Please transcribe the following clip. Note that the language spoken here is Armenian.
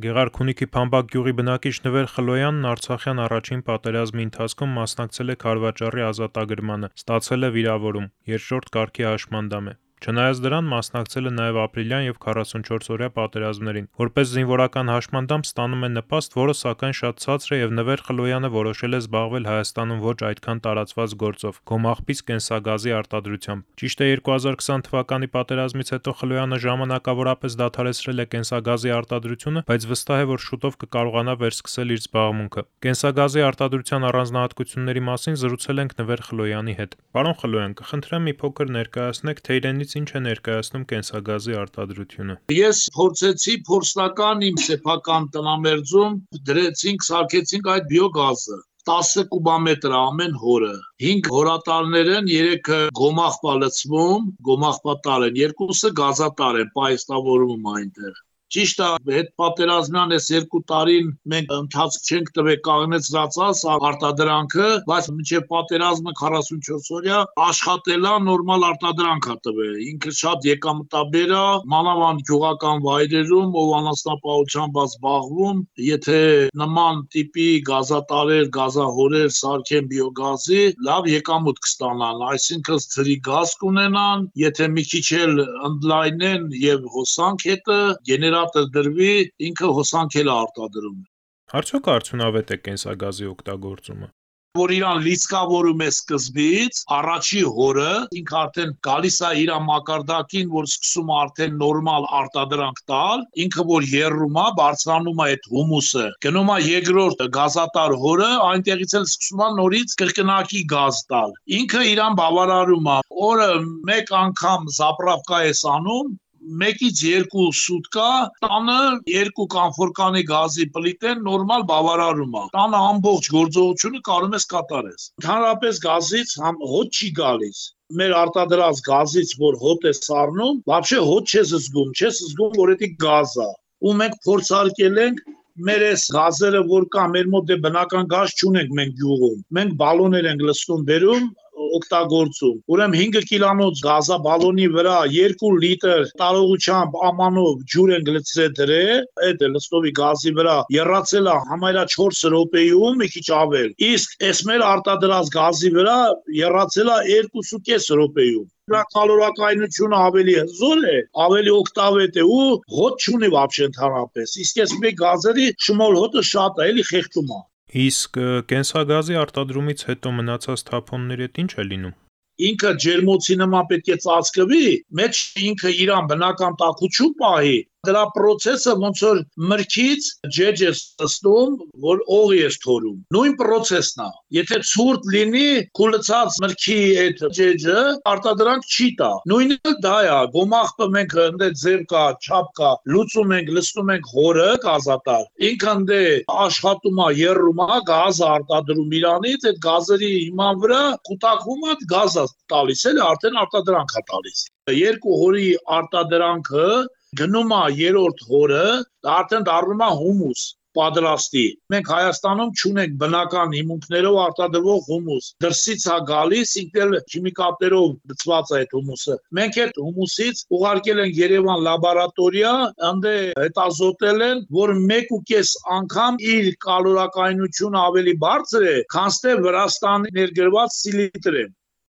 Գեղարքունիքի Փամբակ գյուղի բնակիչ Նվեր Խլոյանն Արցախյան առաջին պատերազմի ընթացքում մասնակցել է քարվաճառի ազատագրմանը, ստացել է վիրավորում՝ երկրորդ կարգի հաշմանդամ է։ Չնայած դրան մասնակցել է նաև ապրիլյան եւ 44-օրյա պատերազմներին։ Որպես զինվորական հաշմանդամ ստանում է նպաստ, որը սակայն շատ ցածր է եւ Նվեր Խլոյանը որոշել է զբաղվել Հայաստանում ոչ այդքան տարածված գործով՝ գոմաղբից կենսագազի արտադրությամբ։ Ճիշտ է 2020 թվականի պատերազմից հետո Խլոյանը ժամանակավորապես դադարեցրել է կենսագազի արտադրությունը, բայց վստահ է, որ շուտով կկարողանա վերսկսել իր զբաղմունքը։ Կենսագազի արտադրության առանձնահատկությունների մասին զրուցել ենք Նվեր Խլոյանի հետ։ Պարոն Խլոյան, կխնդրեմ մի փոքր ներկայացնեք, թե իրենից ինչ է ներկայացնում կենսագազի արտադրությունը։ Ես փորձեցի փորձնական իմ սեփական տնամերձում դրեցինք, սարքեցինք այդ բիոգազը 10 կուբամետր ամեն հորը 5 հորատարներ են 3-ը գոմաղբա լցվում գոմաղբատար են երկուսը գազատար են պայստավորում այնտեղ Ճիշտ է, հետ պատերազմյան այս երկու տարին մենք ընթացք չենք տվել կանգնեցրածած արտադրանքը, բայց մինչև պատերազմը 44 օրյա աշխատելա նորմալ արտադրանք է տվել։ Ինքը շատ եկամտաբեր է, մանավանդ գյուղական վայրերում, ով անասնապահությամբ զբաղվում, եթե նման տիպի գազատարեր, գազահորեր սարքեն բիոգազի, լավ եկամուտ կստանան, այսինքն ծրի գազ կունենան, եթե մի քիչ էլ ընդլայնեն եւ հոսանք հետը գեներա գեներատոր դրվի, ինքը հոսանքել է արտադրում։ Արդյոք արդյունավետ է կենսագազի օգտագործումը որ իրան լիցկավորում է սկզբից, առաջի հորը ինքը արդեն գալիս է իր մակարդակին, որ սկսում է արդեն նորմալ արտադրանք տալ, ինքը որ երրում է, բարձրանում է այդ հումուսը։ Գնում է երկրորդ գազատար հորը, այնտեղից էլ սկսում է նորից կրկնակի գազ տալ։ Ինքը իրան բավարարում է։ Օրը մեկ անգամ զապրավկա է անում, մեկից երկու սուտկա տանը երկու կանֆորկանի գազի պլիտեն նորմալ բավարարում է տանը ամբողջ գործողությունը կարող ես կատարես ընդհանրապես գազից համ հոտ չի գալիս մեր արտադրած գազից որ հոտ է սառնում բավեշե հոտ չես զգում չես զգում որ դա գազ է ու մենք փորձարկել ենք մեր այս գազերը որ կա մեր մոտ դե բնական գազ չունենք մենք գյուղում մենք բալոններ ենք լցնում բերում օգտագործում։ Ուրեմն 5 կիլոնոց գազա բալոնի վրա 2 լիտր տարողությամբ ամանով ջուր են գլցրել դրել, այդ լստովի գազի վրա երացել է համարյա 4 րոպեում մի քիչ ավել։ Իսկ այս մեր արտադրած գազի վրա երացել է 2.5 րոպեում նրա կալորակայնությունը ավելի հզոր է, ավելի օկտավետ է ու հոտ չունի բավական ընդհանրապես։ Իսկ այս մեկ գազերի շմոլ հոտը շատ է, էլի խեղճում է։ Իսկ կենսագազի արտադրումից հետո մնացած թափոնների հետ ինչ է լինում? Ինքը ջերմոցի նման պետք է ծածկվի, մեջ ինքը իրան բնական տաքություն պահի, դրա process-ը ոնց որ մրգից ջեջ է ստում, որ օղի է թորում։ Նույն process-ն է։ Եթե ցուրտ լինի, կուլցած մրգի այդ ջեջը արտադրանք չի տա։ Նույնը դա է, գոմախը մենք ընդ ձև կա, չափ կա, լուծում ենք, լցնում ենք հորը գազատար։ Ինքը ընդ աշխատում է, երրում է, գազը արտադրում իրանից, այդ գազերի հիման վրա կուտակվում է գազը տալիս էլ արդեն արտադրանք է տալիս։ Երկու հորի արտադրանքը գնում է երրորդ հորը, արդեն դառնում է հումուս պատրաստի։ Մենք Հայաստանում չունենք բնական հիմունքներով արտադրվող հումուս։ Դրսից է գալիս, ինքնել քիմիկատներով լցված է այդ հումուսը։ Մենք այդ հումուսից ուղարկել ենք Երևան լաբորատորիա, անդե հետազոտել են, որ 1.5 անգամ իր կալորակայնությունը ավելի բարձր է, քան թե Վրաստանի ներգրված սիլիտրը։